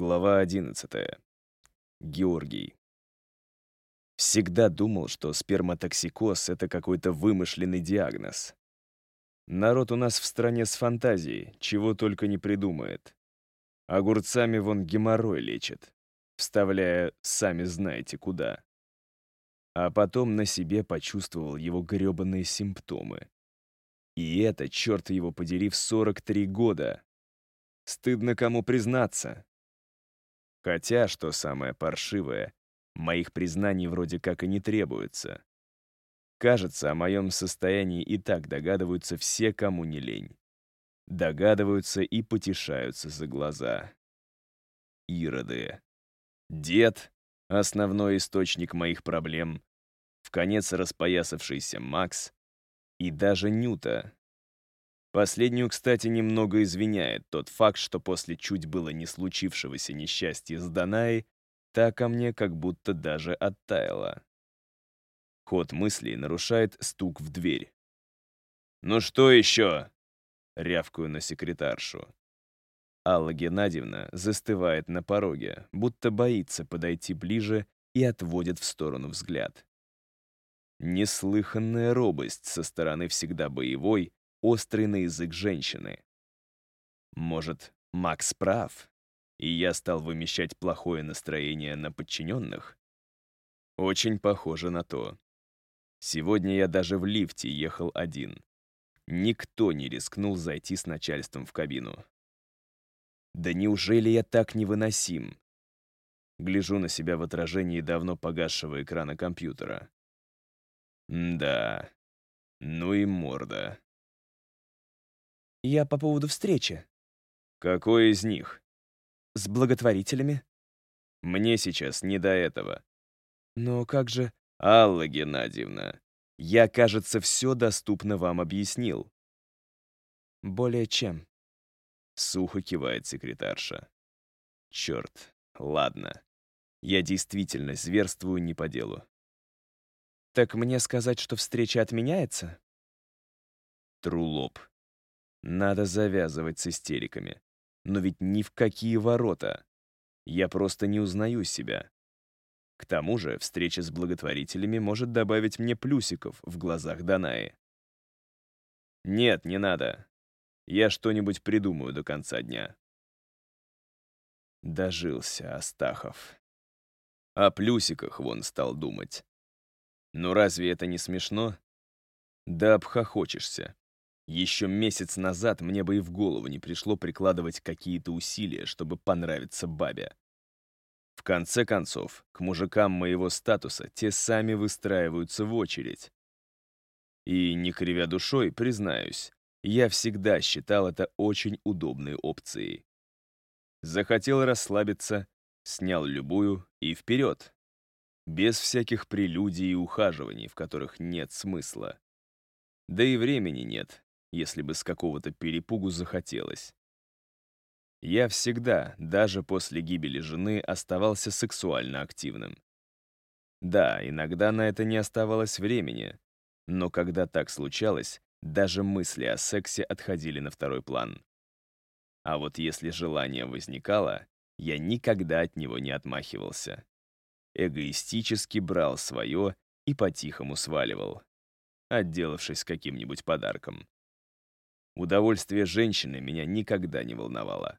Глава 11. Георгий. Всегда думал, что сперматоксикоз — это какой-то вымышленный диагноз. Народ у нас в стране с фантазией, чего только не придумает. Огурцами вон геморрой лечит, вставляя сами знаете куда. А потом на себе почувствовал его грёбаные симптомы. И это, черт его подери, в 43 года. Стыдно кому признаться. Хотя, что самое паршивое, моих признаний вроде как и не требуется. Кажется, о моем состоянии и так догадываются все, кому не лень. Догадываются и потешаются за глаза. Ироды. Дед — основной источник моих проблем, в конец распоясавшийся Макс и даже Нюта, Последнюю, кстати, немного извиняет тот факт, что после чуть было не случившегося несчастья с Данаей, та ко мне как будто даже оттаяла. Ход мыслей нарушает стук в дверь. «Ну что еще?» — рявкаю на секретаршу. Алла Геннадьевна застывает на пороге, будто боится подойти ближе и отводит в сторону взгляд. Неслыханная робость со стороны всегда боевой, острый на язык женщины. Может, Макс прав, и я стал вымещать плохое настроение на подчиненных? Очень похоже на то. Сегодня я даже в лифте ехал один. Никто не рискнул зайти с начальством в кабину. Да неужели я так невыносим? Гляжу на себя в отражении давно погасшего экрана компьютера. Да, ну и морда. Я по поводу встречи. Какой из них? С благотворителями. Мне сейчас не до этого. Но как же... Алла Геннадьевна, я, кажется, все доступно вам объяснил. Более чем. Сухо кивает секретарша. Черт, ладно. Я действительно зверствую не по делу. Так мне сказать, что встреча отменяется? Трулоп. Надо завязывать с истериками. Но ведь ни в какие ворота. Я просто не узнаю себя. К тому же встреча с благотворителями может добавить мне плюсиков в глазах Данаи. Нет, не надо. Я что-нибудь придумаю до конца дня. Дожился Астахов. О плюсиках вон стал думать. Ну разве это не смешно? Да обхохочешься. Еще месяц назад мне бы и в голову не пришло прикладывать какие-то усилия, чтобы понравиться бабе. В конце концов, к мужикам моего статуса те сами выстраиваются в очередь. И, не кривя душой, признаюсь, я всегда считал это очень удобной опцией. Захотел расслабиться, снял любую и вперед. Без всяких прелюдий и ухаживаний, в которых нет смысла. Да и времени нет, если бы с какого-то перепугу захотелось. Я всегда, даже после гибели жены, оставался сексуально активным. Да, иногда на это не оставалось времени, но когда так случалось, даже мысли о сексе отходили на второй план. А вот если желание возникало, я никогда от него не отмахивался. Эгоистически брал свое и по-тихому сваливал, отделавшись каким-нибудь подарком. Удовольствие женщины меня никогда не волновало.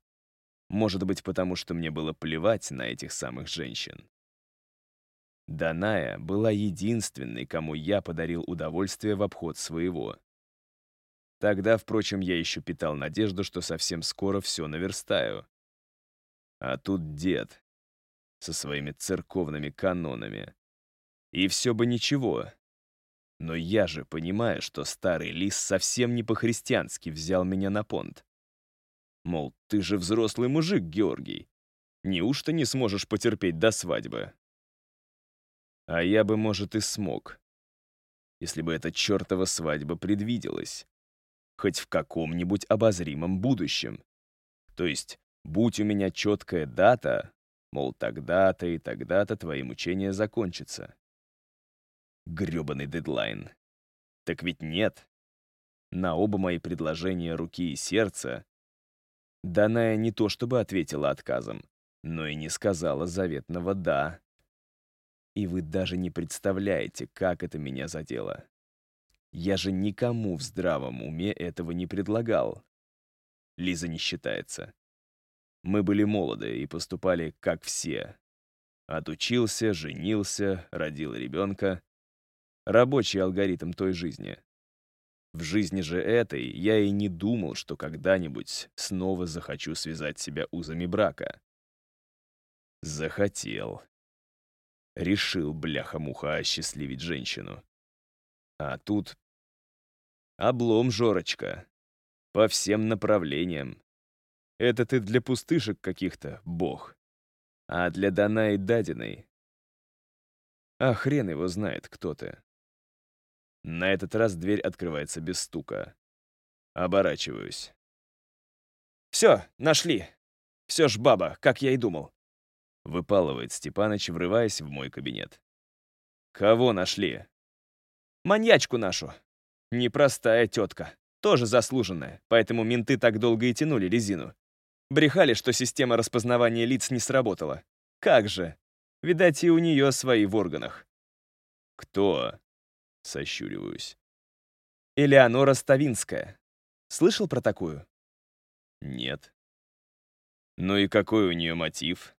Может быть, потому что мне было плевать на этих самых женщин. Даная была единственной, кому я подарил удовольствие в обход своего. Тогда, впрочем, я еще питал надежду, что совсем скоро все наверстаю. А тут дед со своими церковными канонами. И все бы ничего, но я же понимаю, что старый лис совсем не по-христиански взял меня на понт. Мол, ты же взрослый мужик, Георгий. Неужто не сможешь потерпеть до свадьбы? А я бы, может, и смог, если бы эта чертова свадьба предвиделась. Хоть в каком-нибудь обозримом будущем. То есть, будь у меня четкая дата, мол, тогда-то и тогда-то твои мучения закончатся грёбаный дедлайн. Так ведь нет. На оба мои предложения руки и сердца Даная не то чтобы ответила отказом, но и не сказала заветного «да». И вы даже не представляете, как это меня задело. Я же никому в здравом уме этого не предлагал. Лиза не считается. Мы были молоды и поступали как все. Отучился, женился, родил ребенка. Рабочий алгоритм той жизни. В жизни же этой я и не думал, что когда-нибудь снова захочу связать себя узами брака. Захотел. Решил, бляха-муха, осчастливить женщину. А тут... Облом, Жорочка. По всем направлениям. Это ты для пустышек каких-то, бог. А для Дана и Дадиной... А хрен его знает, кто ты. На этот раз дверь открывается без стука. Оборачиваюсь. «Все, нашли. Все ж баба, как я и думал». Выпалывает Степаныч, врываясь в мой кабинет. «Кого нашли?» «Маньячку нашу. Непростая тетка. Тоже заслуженная, поэтому менты так долго и тянули резину. Брехали, что система распознавания лиц не сработала. Как же? Видать, и у нее свои в органах. «Кто?» Сощуриваюсь. Элеонора Ставинская. Слышал про такую? Нет. Ну и какой у нее мотив?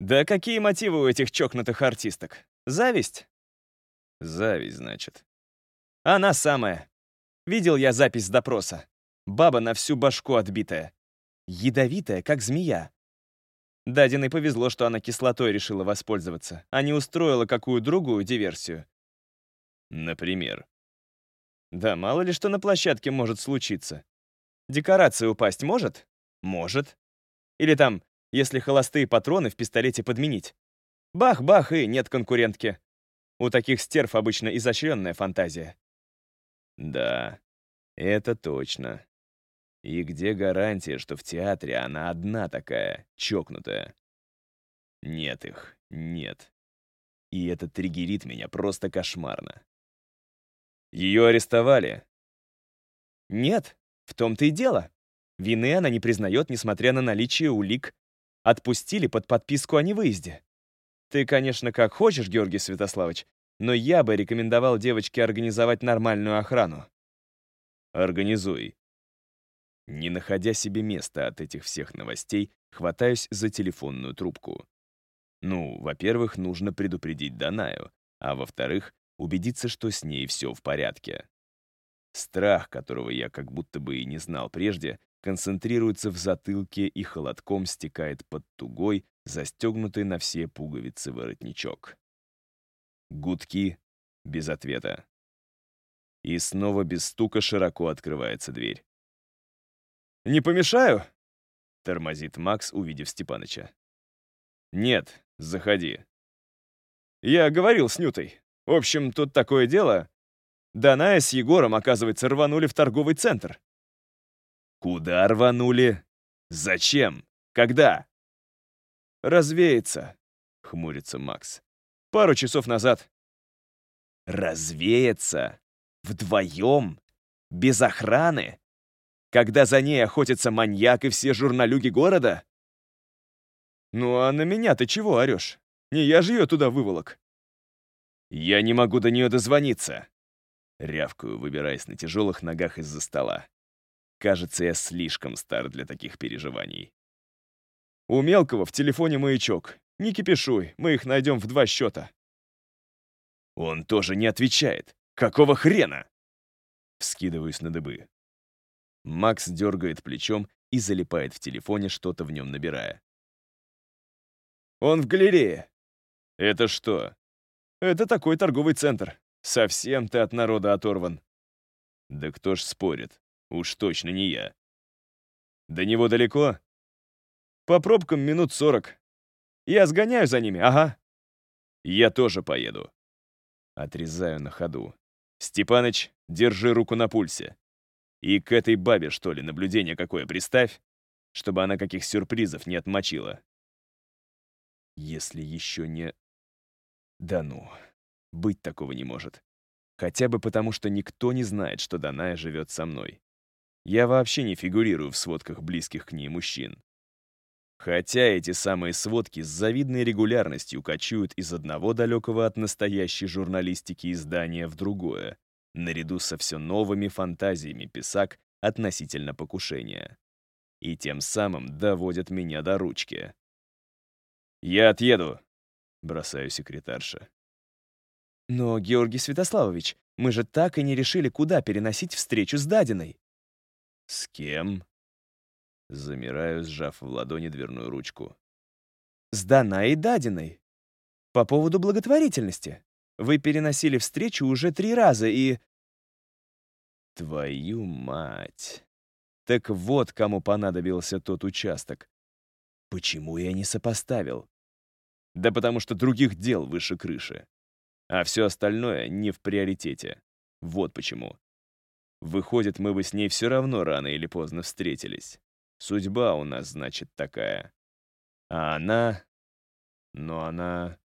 Да какие мотивы у этих чокнутых артисток? Зависть? Зависть, значит. Она самая. Видел я запись допроса. Баба на всю башку отбитая. Ядовитая, как змея. Дадиной повезло, что она кислотой решила воспользоваться, а не устроила какую другую диверсию. Например. Да мало ли что на площадке может случиться. Декорация упасть может? Может. Или там, если холостые патроны в пистолете подменить. Бах-бах, и нет конкурентки. У таких стерв обычно изощренная фантазия. Да, это точно. И где гарантия, что в театре она одна такая, чокнутая? Нет их, нет. И это триггерит меня просто кошмарно. Ее арестовали? Нет, в том-то и дело. Вины она не признает, несмотря на наличие улик. Отпустили под подписку о невыезде. Ты, конечно, как хочешь, Георгий Святославович, но я бы рекомендовал девочке организовать нормальную охрану. Организуй. Не находя себе места от этих всех новостей, хватаюсь за телефонную трубку. Ну, во-первых, нужно предупредить Данаю, а во-вторых, убедиться, что с ней все в порядке. Страх, которого я как будто бы и не знал прежде, концентрируется в затылке и холодком стекает под тугой, застегнутый на все пуговицы воротничок. Гудки без ответа. И снова без стука широко открывается дверь. «Не помешаю?» — тормозит Макс, увидев Степаныча. «Нет, заходи». «Я говорил с Нютой. В общем, тут такое дело. Даная с Егором, оказывается, рванули в торговый центр. Куда рванули? Зачем? Когда? Развеется, хмурится Макс. Пару часов назад. Развеется? Вдвоем? Без охраны? Когда за ней охотится маньяк и все журналюги города? Ну а на меня ты чего орешь? Не я же ее туда выволок. «Я не могу до нее дозвониться!» Рявкаю, выбираясь на тяжелых ногах из-за стола. Кажется, я слишком стар для таких переживаний. «У мелкого в телефоне маячок. Не кипишуй, мы их найдем в два счета». «Он тоже не отвечает. Какого хрена?» Вскидываюсь на дыбы. Макс дергает плечом и залипает в телефоне, что-то в нем набирая. «Он в галерее». «Это что, это такой торговый центр. Совсем ты от народа оторван. Да кто ж спорит? Уж точно не я. До него далеко? По пробкам минут сорок. Я сгоняю за ними, ага. Я тоже поеду. Отрезаю на ходу. Степаныч, держи руку на пульсе. И к этой бабе, что ли, наблюдение какое приставь, чтобы она каких сюрпризов не отмочила. Если еще не да ну, быть такого не может. Хотя бы потому, что никто не знает, что Даная живет со мной. Я вообще не фигурирую в сводках близких к ней мужчин. Хотя эти самые сводки с завидной регулярностью кочуют из одного далекого от настоящей журналистики издания в другое, наряду со все новыми фантазиями писак относительно покушения. И тем самым доводят меня до ручки. «Я отъеду», — бросаю секретарша. «Но, Георгий Святославович, мы же так и не решили, куда переносить встречу с Дадиной». «С кем?» Замираю, сжав в ладони дверную ручку. «С Даной и Дадиной. По поводу благотворительности. Вы переносили встречу уже три раза и...» «Твою мать!» Так вот, кому понадобился тот участок. Почему я не сопоставил? Да потому что других дел выше крыши. А все остальное не в приоритете. Вот почему. Выходит, мы бы с ней все равно рано или поздно встретились. Судьба у нас, значит, такая. А она... Но она...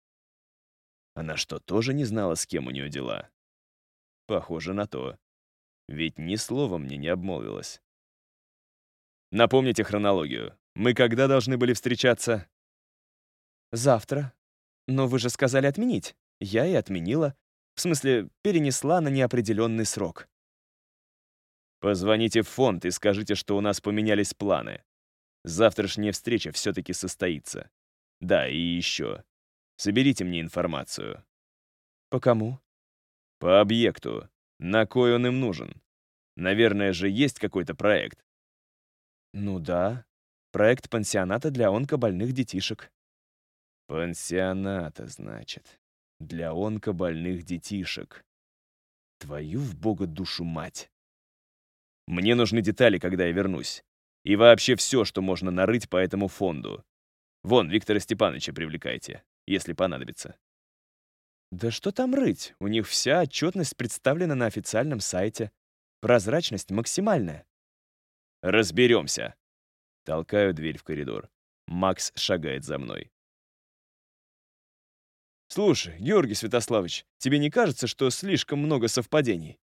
Она что, тоже не знала, с кем у нее дела? Похоже на то. Ведь ни слова мне не обмолвилась. Напомните хронологию. Мы когда должны были встречаться? Завтра. Но вы же сказали отменить. Я и отменила. В смысле, перенесла на неопределенный срок. Позвоните в фонд и скажите, что у нас поменялись планы. Завтрашняя встреча все-таки состоится. Да, и еще. Соберите мне информацию. По кому? По объекту. На кой он им нужен? Наверное же, есть какой-то проект. Ну да. Проект пансионата для онкобольных детишек. Пансионата, значит. Для онкобольных детишек. Твою в бога душу мать. Мне нужны детали, когда я вернусь. И вообще все, что можно нарыть по этому фонду. Вон, Виктора Степановича привлекайте, если понадобится. Да что там рыть? У них вся отчетность представлена на официальном сайте. Прозрачность максимальная. Разберемся. Толкаю дверь в коридор. Макс шагает за мной. Слушай, Георгий Святославович, тебе не кажется, что слишком много совпадений?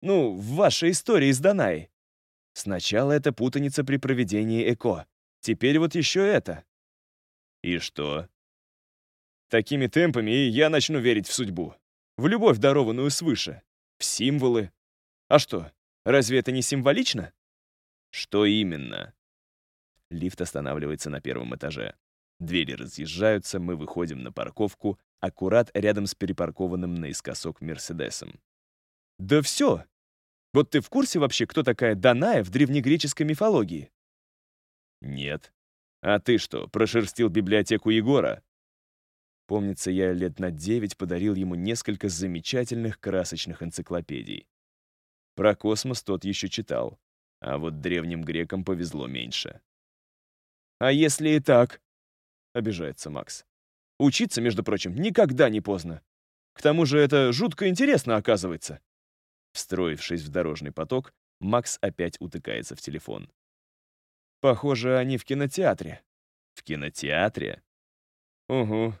Ну, в вашей истории с Данаей. Сначала это путаница при проведении ЭКО. Теперь вот еще это. И что? Такими темпами я начну верить в судьбу. В любовь, дарованную свыше. В символы. А что, разве это не символично? Что именно? Лифт останавливается на первом этаже. Двери разъезжаются, мы выходим на парковку, аккурат рядом с перепаркованным наискосок Мерседесом. Да все! Вот ты в курсе вообще, кто такая Даная в древнегреческой мифологии? Нет. А ты что, прошерстил библиотеку Егора? Помнится, я лет на девять подарил ему несколько замечательных красочных энциклопедий. Про космос тот еще читал, а вот древним грекам повезло меньше. «А если и так?» — обижается Макс. «Учиться, между прочим, никогда не поздно. К тому же это жутко интересно, оказывается». Встроившись в дорожный поток, Макс опять утыкается в телефон. «Похоже, они в кинотеатре». «В кинотеатре?» «Угу.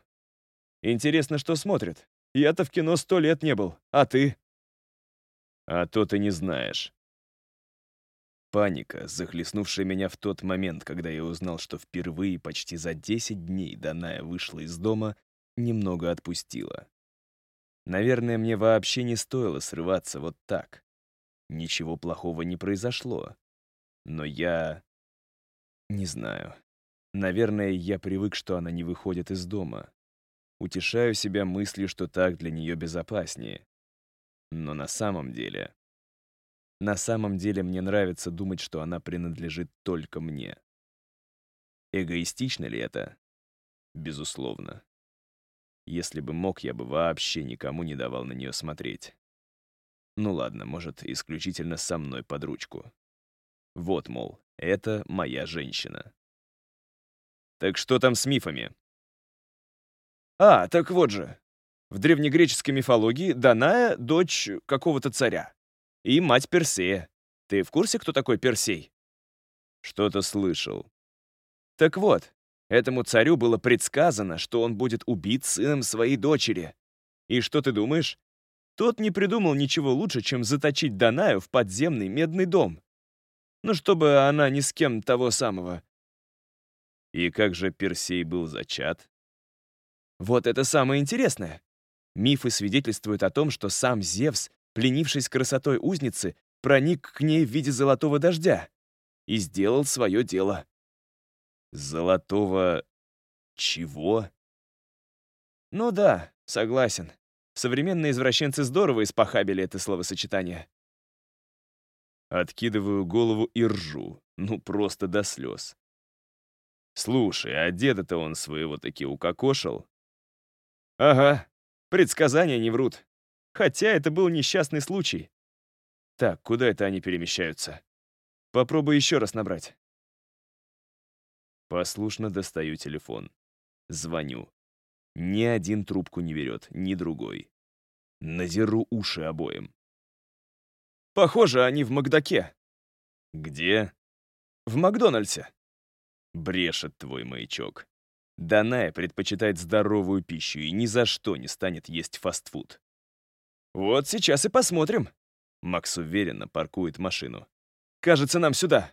Интересно, что смотрят. Я-то в кино сто лет не был, а ты?» «А то ты не знаешь». Паника, захлестнувшая меня в тот момент, когда я узнал, что впервые почти за 10 дней Даная вышла из дома, немного отпустила. Наверное, мне вообще не стоило срываться вот так. Ничего плохого не произошло. Но я... Не знаю. Наверное, я привык, что она не выходит из дома. Утешаю себя мыслью, что так для нее безопаснее. Но на самом деле... На самом деле мне нравится думать, что она принадлежит только мне. Эгоистично ли это? Безусловно. Если бы мог, я бы вообще никому не давал на нее смотреть. Ну ладно, может, исключительно со мной под ручку. Вот, мол, это моя женщина. Так что там с мифами? А, так вот же. В древнегреческой мифологии Даная — дочь какого-то царя. И мать Персея. Ты в курсе, кто такой Персей? Что-то слышал. Так вот, Этому царю было предсказано, что он будет убит сыном своей дочери. И что ты думаешь? Тот не придумал ничего лучше, чем заточить Данаю в подземный медный дом. Ну, чтобы она ни с кем того самого. И как же Персей был зачат? Вот это самое интересное. Мифы свидетельствуют о том, что сам Зевс, пленившись красотой узницы, проник к ней в виде золотого дождя и сделал свое дело. Золотого... чего? Ну да, согласен. Современные извращенцы здорово испохабили это словосочетание. Откидываю голову и ржу, ну просто до слез. Слушай, а деда-то он своего таки укокошил? Ага, предсказания не врут. Хотя это был несчастный случай. Так, куда это они перемещаются? Попробуй еще раз набрать. Послушно достаю телефон. Звоню. Ни один трубку не берет, ни другой. Надеру уши обоим. Похоже, они в Макдаке. Где? В Макдональдсе. Брешет твой маячок. Даная предпочитает здоровую пищу и ни за что не станет есть фастфуд. Вот сейчас и посмотрим. Макс уверенно паркует машину. Кажется, нам сюда.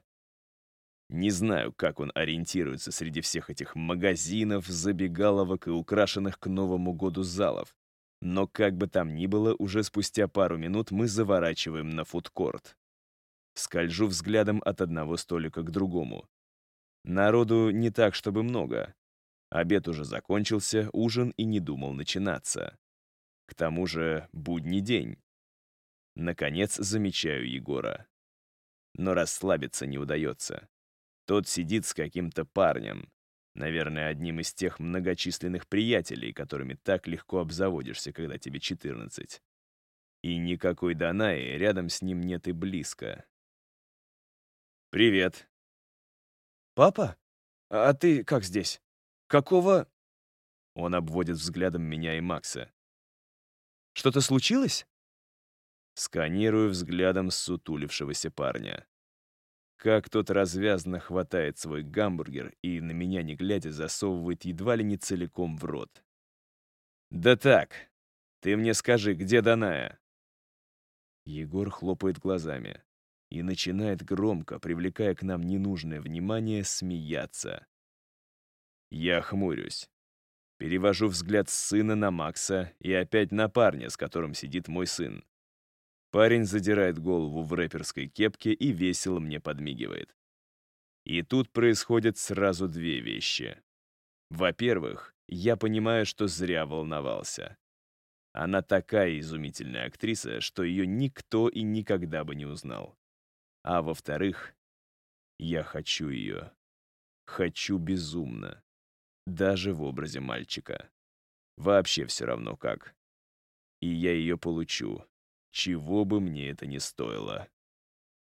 Не знаю, как он ориентируется среди всех этих магазинов, забегаловок и украшенных к Новому году залов. Но как бы там ни было, уже спустя пару минут мы заворачиваем на фудкорт. Скольжу взглядом от одного столика к другому. Народу не так, чтобы много. Обед уже закончился, ужин и не думал начинаться. К тому же будний день. Наконец замечаю Егора. Но расслабиться не удается. Тот сидит с каким-то парнем. Наверное, одним из тех многочисленных приятелей, которыми так легко обзаводишься, когда тебе 14. И никакой Данаи рядом с ним нет и близко. «Привет». «Папа? А ты как здесь? Какого...» Он обводит взглядом меня и Макса. «Что-то случилось?» Сканирую взглядом сутулившегося парня. Как тот развязно хватает свой гамбургер и, на меня не глядя, засовывает едва ли не целиком в рот. «Да так, ты мне скажи, где Даная?» Егор хлопает глазами и начинает громко, привлекая к нам ненужное внимание, смеяться. Я хмурюсь. Перевожу взгляд с сына на Макса и опять на парня, с которым сидит мой сын. Парень задирает голову в рэперской кепке и весело мне подмигивает. И тут происходят сразу две вещи. Во-первых, я понимаю, что зря волновался. Она такая изумительная актриса, что ее никто и никогда бы не узнал. А во-вторых, я хочу ее. Хочу безумно. Даже в образе мальчика. Вообще все равно как. И я ее получу, чего бы мне это ни стоило.